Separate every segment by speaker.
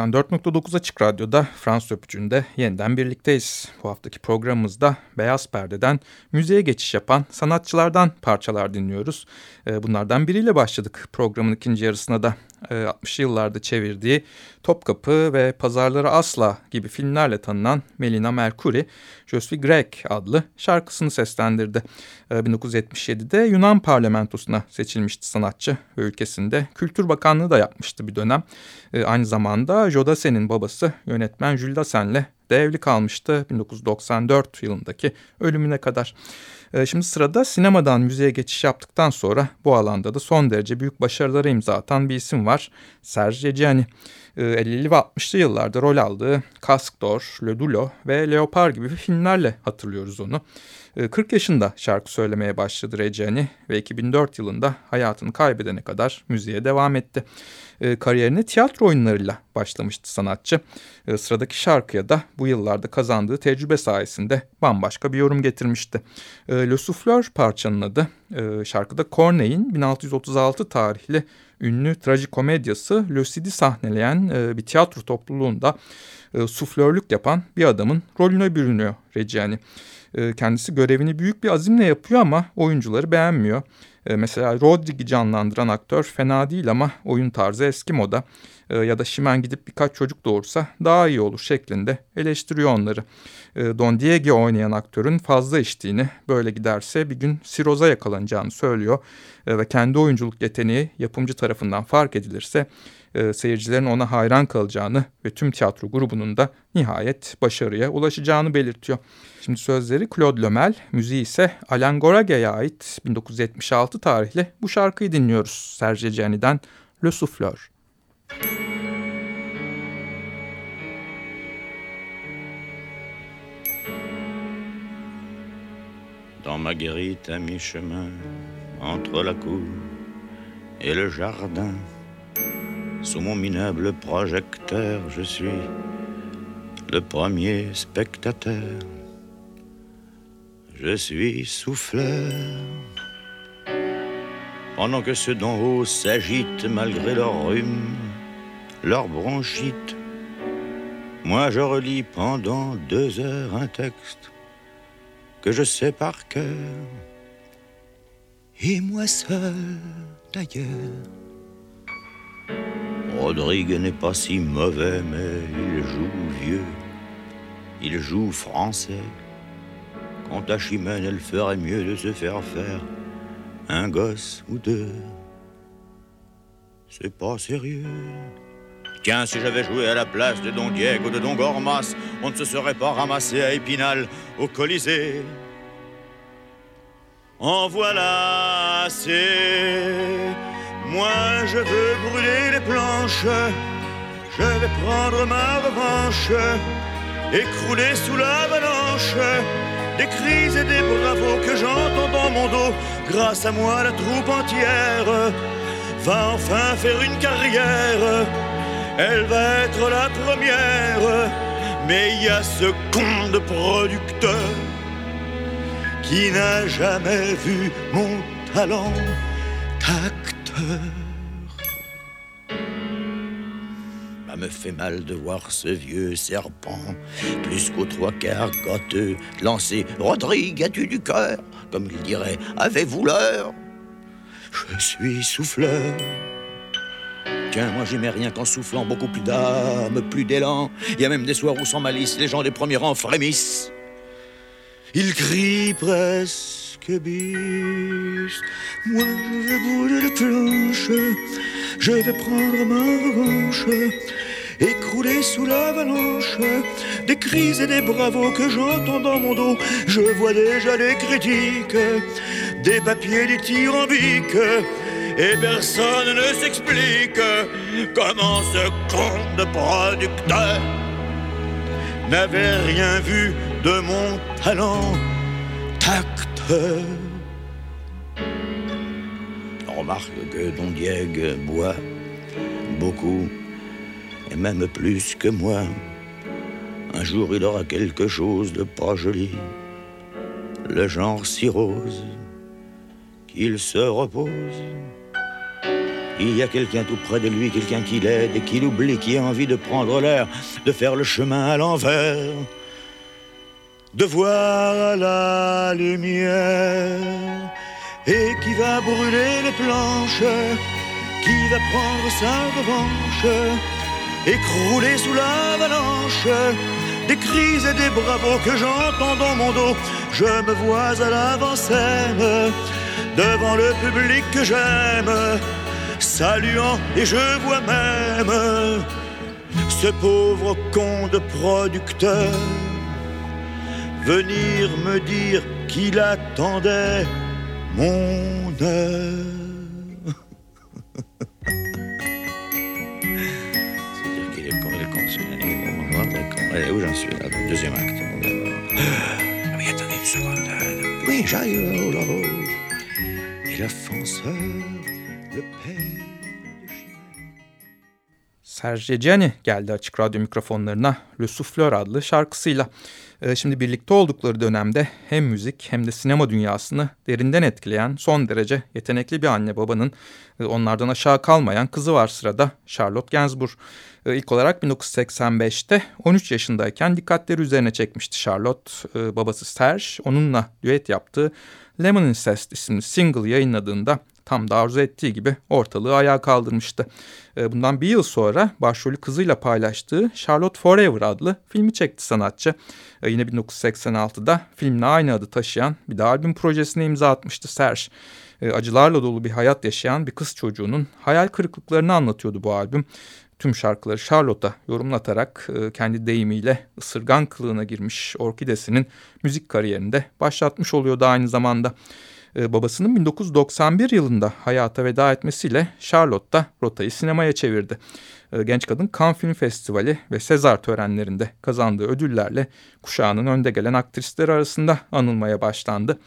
Speaker 1: ...94.9 Açık Radyo'da Fransız Öpücü'nde yeniden birlikteyiz. Bu haftaki programımızda Beyaz Perde'den müziğe geçiş yapan sanatçılardan parçalar dinliyoruz. Ee, Bunlardan biriyle başladık programın ikinci yarısına da. Ee, 60'lı yıllarda çevirdiği Topkapı ve Pazarları Asla gibi filmlerle tanınan Melina Mercury, Je suis adlı şarkısını seslendirdi. Ee, 1977'de Yunan parlamentosuna seçilmişti sanatçı ve ülkesinde Kültür Bakanlığı da yapmıştı bir dönem. Ee, Aynı zamanda Jodasen'in babası yönetmen Jules Dassen'le de evli kalmıştı 1994 yılındaki ölümüne kadar. Ee, Şimdi sırada sinemadan müziğe geçiş yaptıktan sonra bu alanda da son derece büyük başarılara imza atan bir isim var. Serge Reggiani. Ee, 50'li ve 60'lı yıllarda rol aldığı Casque d'Or, Le ve Leopard gibi filmlerle hatırlıyoruz onu. Ee, 40 yaşında şarkı söylemeye başladı Reggiani ve 2004 yılında hayatını kaybedene kadar müziğe devam etti. Ee, Kariyerine tiyatro oyunlarıyla başlamıştı sanatçı. Sıradaki şarkıya da bu yıllarda kazandığı tecrübe sayesinde bambaşka bir yorum getirmişti. Le Souffleur parçanın adı. Şarkıda Corneille'in 1636 tarihli ünlü trajikomedyası Le Cid'i sahneleyen e, bir tiyatro topluluğunda e, suflörlük yapan bir adamın rolüne bürünüyor Reggiani. E, Kendisi görevini büyük bir azimle yapıyor ama oyuncuları beğenmiyor. E, Mesela Rodrigue'i canlandıran aktör fena değil ama oyun tarzı eski moda. E, Ya da Şimen gidip birkaç çocuk doğursa daha iyi olur şeklinde eleştiriyor onları. E, Don Diego oynayan aktörün fazla içtiğini, böyle giderse bir gün siroza yakalanacağını söylüyor. Ve kendi oyunculuk yeteneği yapımcı tarafından fark edilirse e, seyircilerin ona hayran kalacağını ve tüm tiyatro grubunun da nihayet başarıya ulaşacağını belirtiyor. Şimdi sözleri Claude Lomel, müziği ise Alain Gorague'ye ait 1976 tarihli bu şarkıyı dinliyoruz. Serge Gianni'den Le Souffleur.
Speaker 2: Dans Marguerite à mi-chemin, entre la cour et le jardin. Sous mon minable projecteur, je suis le premier spectateur. Je suis souffleur. Pendant que ceux d'en haut s'agitent malgré leur rhume, leur bronchite, moi je relis pendant deux heures un texte que je sais par cœur. Et moi seul, d'ailleurs. Rodrigue n'est pas si mauvais, mais il joue vieux. Il joue français. Quant à Chimène, elle ferait mieux de se faire faire un gosse ou deux. C'est pas sérieux. Tiens, si j'avais joué à la place de Don Diego ou de Don Gormas, on ne se serait pas ramassé à Épinal au Colisée. En voilà assez. Moi, je veux brûler les planches. Je vais prendre ma revanche, écrouler sous l'avalanche des cris et des bravos que j'entends dans mon dos. Grâce à moi, la troupe entière va enfin faire une carrière elle va être la première. Mais il y a ce con de producteur qui n'a jamais vu mon talent d'acteur. Ça me fait mal de voir ce vieux serpent, plus qu'aux trois quarts gâteux, lancer Rodrigue, as-tu du cœur? Comme il dirait, avez-vous l'heure? Je suis souffleur. Tiens, moi j'aimais rien qu'en soufflant beaucoup plus d'âme, plus d'élan. Il y a même des soirs où sans malice, les gens des premiers rangs frémissent. Ils crient Moi je vais brûler les planches, je vais prendre ma revanche. Écrouler sous l'avalanche. Des cris et des bravos que j'entends dans mon dos. Je vois déjà les critiques, des papiers dithyrambiques et personne ne s'explique comment ce con de producteur n'avait rien vu de mon talent On remarque que Don Diego boit beaucoup et même plus que moi. Un jour il aura quelque chose de pas joli, le genre si rose qu'il se repose il y a quelqu'un tout près de lui, quelqu'un qui l'aide et qui l'oublie, qui a envie de prendre l'air, de faire le chemin à l'envers, de voir la lumière et qui va brûler les planches, qui va prendre sa revanche, écrouler sous l'avalanche des cris et des bravos que j'entends dans mon dos. Je me vois à l'avant-scène devant le public que j'aime saluant et je vois même ce pauvre con de producteur venir me dire qu'il attendait mon heure. C'est-à-dire qu'il est con, il est con, il est où j'en suis là, deuxième acte. Ah oui, attendez une seconde. Oui, j'arrive. Oh là, oh. Et la fonceur, le père.
Speaker 1: Serge Gianni geldi açık radyo mikrofonlarına Le Souffleur adlı şarkısıyla. Ee, şimdi birlikte oldukları dönemde hem müzik hem de sinema dünyasını derinden etkileyen son derece yetenekli bir anne babanın e, onlardan aşağı kalmayan kızı var sırada Charlotte Gainsbourg. Ee, ilk olarak 1985'te 13 yaşındayken dikkatleri üzerine çekmişti Charlotte. Ee, babası Serge onunla düet yaptığı Lemon Incest isimli single yayınladığında tam da arzu ettiği gibi ortalığı ayağa kaldırmıştı. Ee, bundan bir yıl sonra başrolü kızıyla paylaştığı Charlotte Forever adlı filmi çekti sanatçı. Ee, yine 1986'da filmle aynı adı taşıyan bir de albüm projesine imza atmıştı Serge. Ee, acılarla dolu bir hayat yaşayan bir kız çocuğunun hayal kırıklıklarını anlatıyordu bu albüm. Tüm şarkıları Charlotte'a yorumlatarak e, kendi deyimiyle ısırgan kılığına girmiş orkidesinin müzik kariyerinde başlatmış oluyordu aynı zamanda. E, babasının 1991 yılında hayata veda etmesiyle Charlotte rotayı sinemaya çevirdi. E, genç kadın Cannes Film Festivali ve Sezar törenlerinde kazandığı ödüllerle kuşağının önde gelen aktrisleri arasında anılmaya başlandı.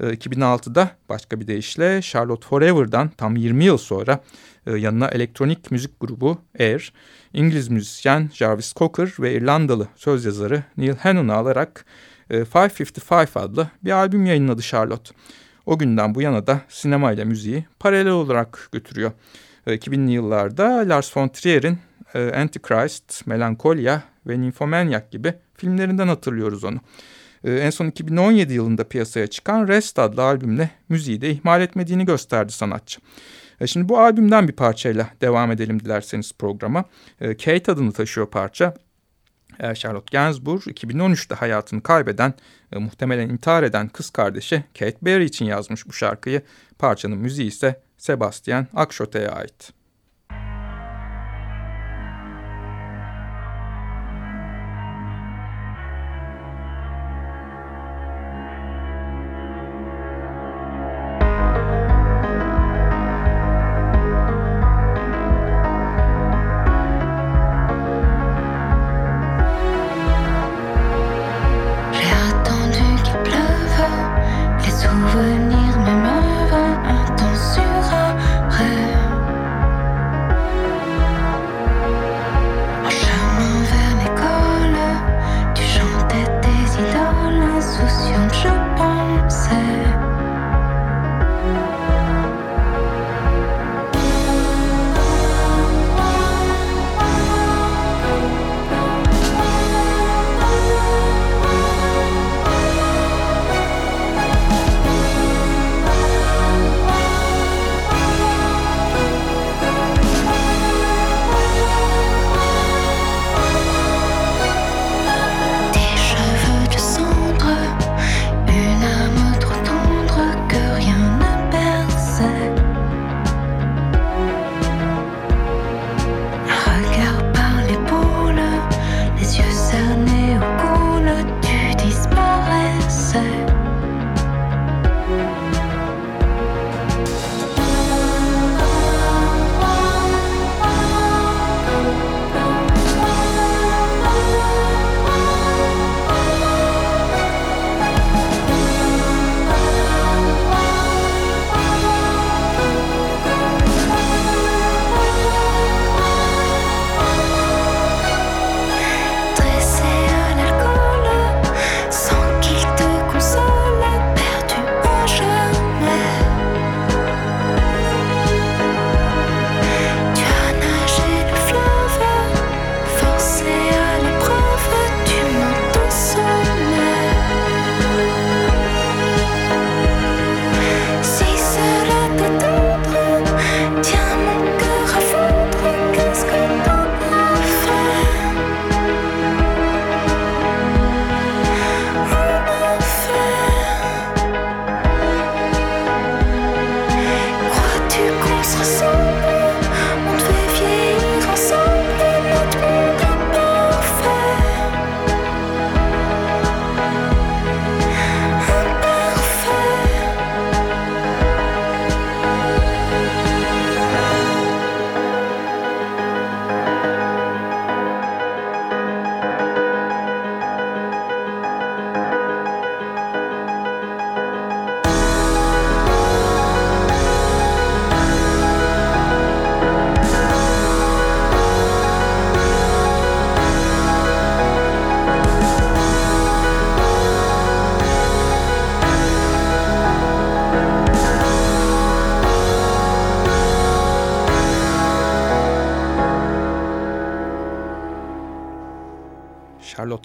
Speaker 1: 2006'da başka bir deyişle Charlotte Forever'dan tam 20 yıl sonra yanına elektronik müzik grubu Air, İngiliz müzisyen Jarvis Cocker ve İrlandalı söz yazarı Neil Hannon'u alarak 555 adlı bir albüm yayınladı Charlotte. O günden bu yana da sinema ile müziği paralel olarak götürüyor. 2000'li yıllarda Lars von Trier'in Antichrist, Melancholia ve Nymphomaniac gibi filmlerinden hatırlıyoruz onu. En son 2017 yılında piyasaya çıkan Rest adlı albümle müziği de ihmal etmediğini gösterdi sanatçı. Şimdi bu albümden bir parçayla devam edelim dilerseniz programa. Kate adını taşıyor parça. Charlotte Gainsbourg 2013'te hayatını kaybeden, muhtemelen intihar eden kız kardeşi Kate Berry için yazmış bu şarkıyı. Parçanın müziği ise Sebastian Akşote'ye ait.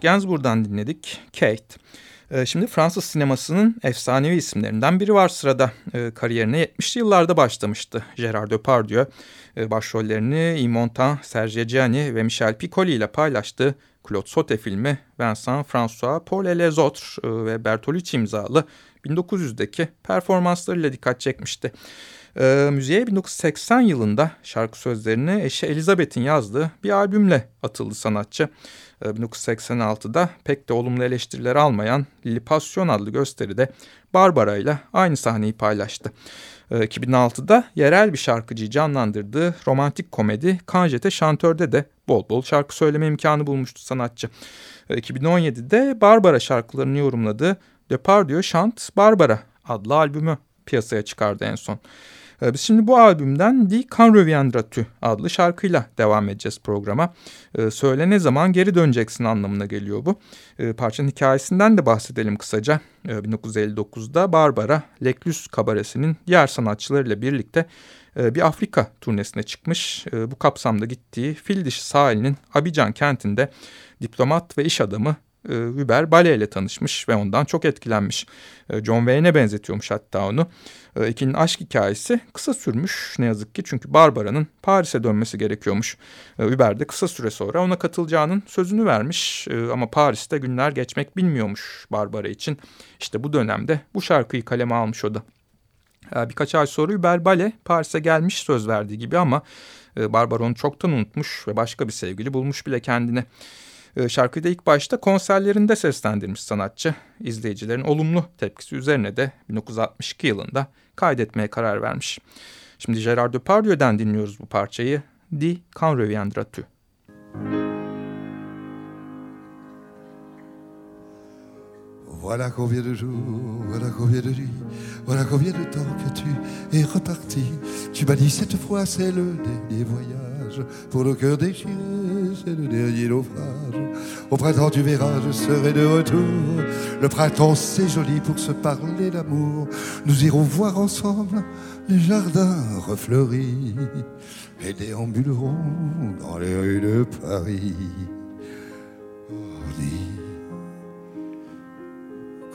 Speaker 1: Gainsbourg'dan dinledik. Kate. Ee, şimdi Fransız sinemasının efsanevi isimlerinden biri var sırada. Ee, kariyerine 70'li yıllarda başlamıştı Gerard Depardieu. Ee, başrollerini Yves Montand, Serge Gianni ve Michel Piccoli ile paylaştığı Claude Sauté filmi Vincent François Paul et les Autres ve Bertolucci imzalı 1900'deki performanslarıyla dikkat çekmişti. E, müziğe 1980 yılında şarkı sözlerini eşi Elizabeth'in yazdığı bir albümle atıldı sanatçı. E, 1986'da pek de olumlu eleştiriler almayan Lilipasyon adlı gösteride Barbara ile aynı sahneyi paylaştı. 2006'da ee, yerel bir şarkıcıyı canlandırdığı romantik komedi Kanjete Şantör'de de bol bol şarkı söyleme imkanı bulmuştu sanatçı. 2017'de ee, Barbara şarkılarını yorumladığı Depardieu Chant Barbara adlı albümü piyasaya çıkardı en son. Ee, biz şimdi bu albümden Di Can Reviendra Tu adlı şarkıyla devam edeceğiz programa. Ee, söyle ne zaman geri döneceksin anlamına geliyor bu. Ee, parçanın hikayesinden de bahsedelim kısaca. 1959'da Barbara Leklus kabaresinin diğer sanatçılarıyla birlikte e, bir Afrika turnesine çıkmış. Bu kapsamda gittiği fil dişi sahilinin Abidjan kentinde diplomat ve iş adamı e, Hubert Bale ile tanışmış ve ondan çok etkilenmiş. E, John Wayne'e benzetiyormuş hatta onu. E, ikinin aşk hikayesi kısa sürmüş ne yazık ki çünkü Barbara'nın Paris'e dönmesi gerekiyormuş. E, Hubert de kısa süre sonra ona katılacağının sözünü vermiş e, ama Paris'te günler geçmek bilmiyormuş Barbara için. İşte bu dönemde bu şarkıyı kaleme almış o da. E, birkaç ay sonra Hubert Bale Paris'e gelmiş söz verdiği gibi ama e, Barbara onu çoktan unutmuş ve başka bir sevgili bulmuş bile kendine. Ee, şarkıyı da ilk başta konserlerinde seslendirmiş sanatçı. İzleyicilerin olumlu tepkisi üzerine de 1962 yılında kaydetmeye karar vermiş. Şimdi Gerard Depardieu'den dinliyoruz bu parçayı. Di Can Reviendra Tu.
Speaker 3: Voilà combien de jours, voilà combien de nuits, voilà combien de temps que tu es reparti. Tu m'as dit cette fois c'est le dernier voyage. Pour nos cœurs déchirés, c'est le dernier naufrage. Au printemps tu verras, je serai de retour. Le printemps c'est joli pour se parler d'amour. Nous irons voir ensemble les jardins refleuris et déambulerons dans les rues de Paris.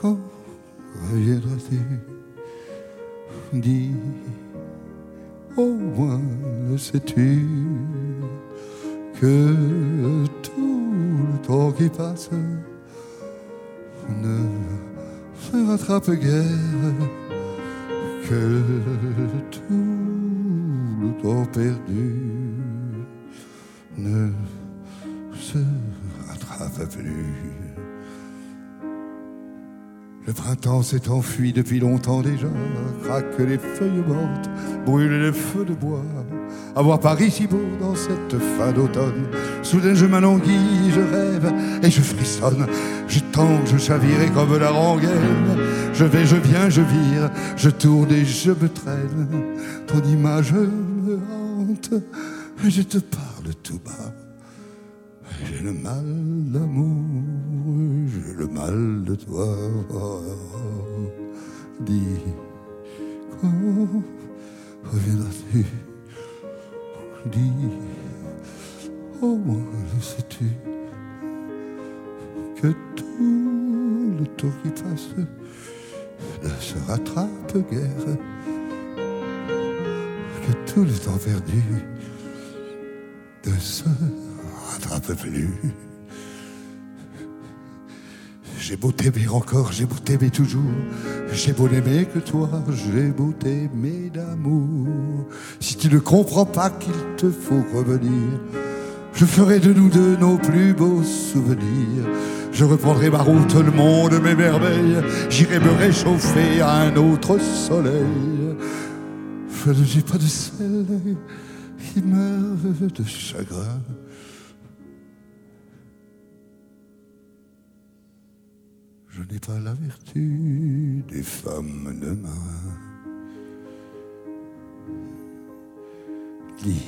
Speaker 3: Quand reviendras-tu? Dis, au moins le sais-tu? Que tout le temps qui passe ne se rattrape guère, que tout le temps perdu ne se rattrape plus. Le printemps s'est enfui depuis longtemps déjà, craquent les feuilles mortes, brûlent les feux de bois. À voir Paris si beau dans cette fin d'automne. Soudain je m'alanguis, je rêve et je frissonne. Je tangue, je chavire comme la rengaine. Je vais, je viens, je vire, je tourne et je me traîne. Ton image me hante, je te parle tout bas. J'ai le mal d'amour, j'ai le mal de toi. Dis, quand reviendras-tu? Dis, au moins le sais-tu que tout le temps qui passe ne se rattrape guère, que tout le temps perdu ne se rattrape plus. J'ai beau t'aimer encore, j'ai beau t'aimer toujours, j'ai beau n'aimer que toi, j'ai beau t'aimer d'amour. Si tu ne comprends pas qu'il te faut revenir, je ferai de nous deux nos plus beaux souvenirs. Je reprendrai ma route, le monde m'émerveille, j'irai me réchauffer à un autre soleil. Je ne suis pas de celle qui meurt de chagrin. Je n'ai pas la vertu des femmes de main. Dis,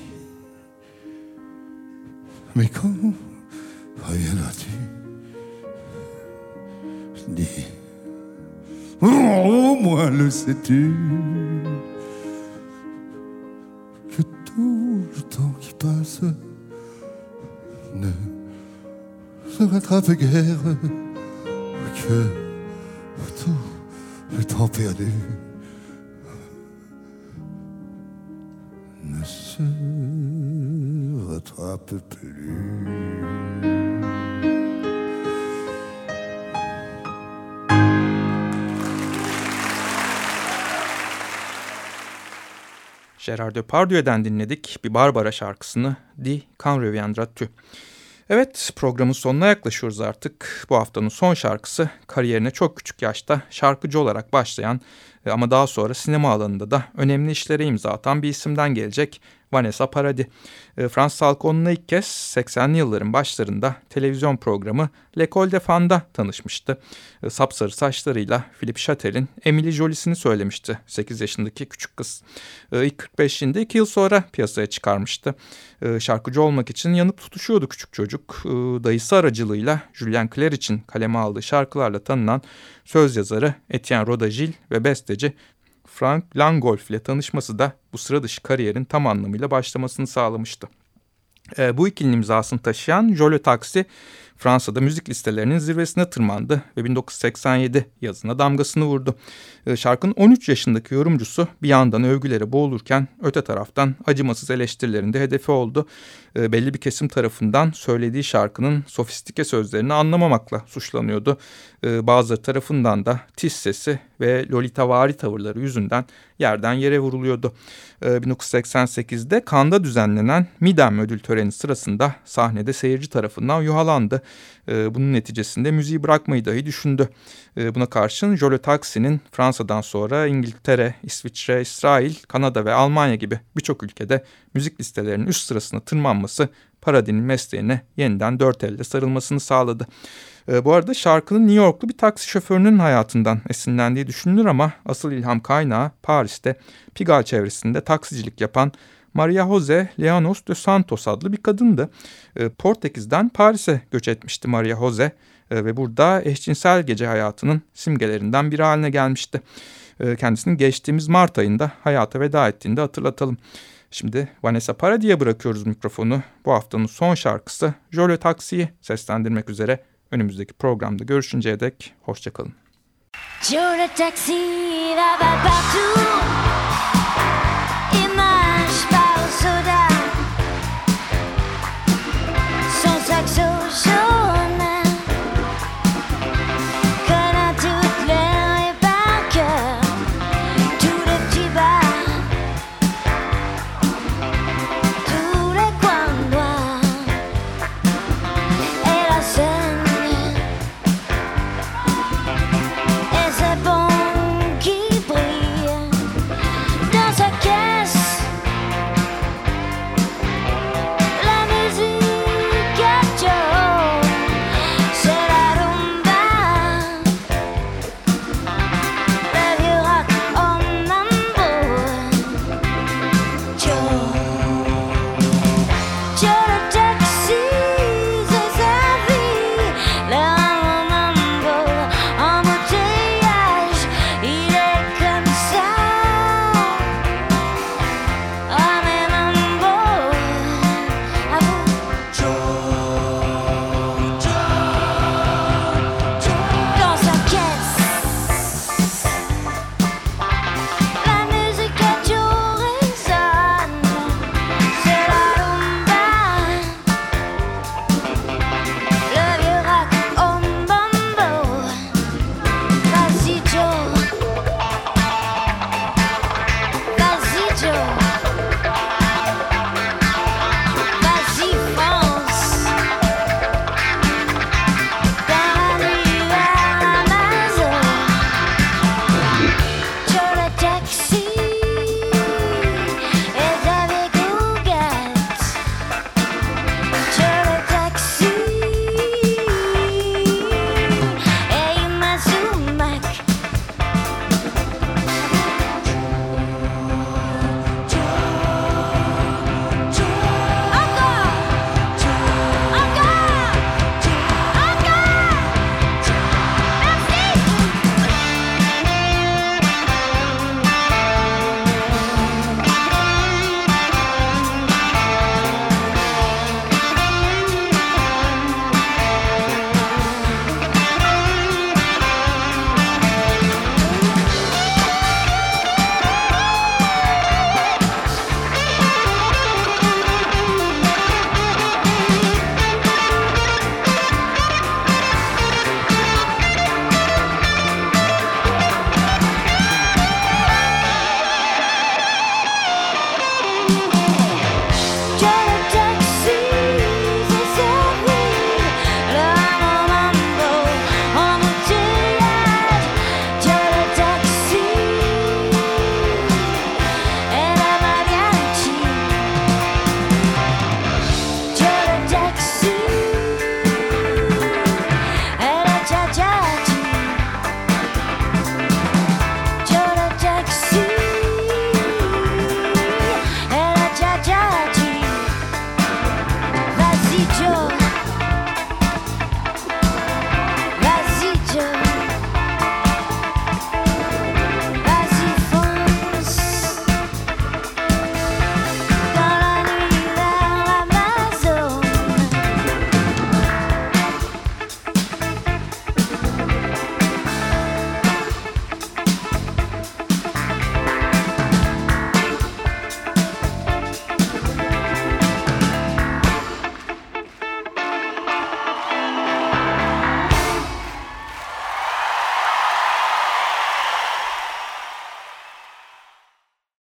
Speaker 3: mais quand reviendras-tu Dis, au moins le sais-tu que tout le temps qui passe ne. Se rattrape guère que tout le temps perdu se rattrape plus.
Speaker 1: Gerard Depardieu'den dinledik bir Barbara şarkısını Di Can Reviendra-tu. Evet programın sonuna yaklaşıyoruz artık. Bu haftanın son şarkısı kariyerine çok küçük yaşta şarkıcı olarak başlayan e, ama daha sonra sinema alanında da önemli işlere imza atan bir isimden gelecek Vanessa Paradis. E, Fransız halkı onunla ilk kez 80'li yılların başlarında televizyon programı L'École de Fan'da tanışmıştı. E, sapsarı saçlarıyla Philippe Chatel'in Emily Jolie'sini söylemişti 8 yaşındaki küçük kız. E, ilk 45 yılında 2 yıl sonra piyasaya çıkarmıştı. Şarkıcı olmak için yanıp tutuşuyordu küçük çocuk. Dayısı aracılığıyla Julien Clerc için kaleme aldığı şarkılarla tanınan söz yazarı Etienne Rodagil ve besteci Frank Langolf ile tanışması da bu sıra dışı kariyerin tam anlamıyla başlamasını sağlamıştı. E, bu ikilinin imzasını taşıyan Jolio Taxi Fransa'da müzik listelerinin zirvesine tırmandı ve 1987 yazına damgasını vurdu. Ee, şarkının 13 yaşındaki yorumcusu bir yandan övgülere boğulurken öte taraftan acımasız eleştirilerin de hedefi oldu. Ee, belli bir kesim tarafından söylediği şarkının sofistike sözlerini anlamamakla suçlanıyordu. Ee, bazıları tarafından da tiz sesi ve lolitavari tavırları yüzünden yerden yere vuruluyordu. 1988'de Kanda düzenlenen Midem ödül töreni sırasında sahnede seyirci tarafından yuhalandı. Ee, bunun neticesinde müziği bırakmayı dahi düşündü. Ee, buna karşın Jolo Taksi'nin Fransa'dan sonra İngiltere, İsviçre, İsrail, Kanada ve Almanya gibi birçok ülkede müzik listelerinin üst sırasına tırmanması Paradis'in mesleğine yeniden dört elde sarılmasını sağladı. Ee, bu arada şarkının New Yorklu bir taksi şoförünün hayatından esinlendiği düşünülür ama asıl ilham kaynağı Paris'te Pigalle çevresinde taksicilik yapan Maria Jose Leonos de Santos adlı bir kadındı. E, Portekiz'den Paris'e göç etmişti Maria Jose e, ve burada eşcinsel gece hayatının simgelerinden biri haline gelmişti. E, kendisinin geçtiğimiz Mart ayında hayata veda ettiğinde hatırlatalım. Şimdi Vanessa Paradis'e bırakıyoruz mikrofonu. Bu haftanın son şarkısı Jolio Taksi'yi seslendirmek üzere Önümüzdeki programda görüşünceye dek hoşçakalın. Sans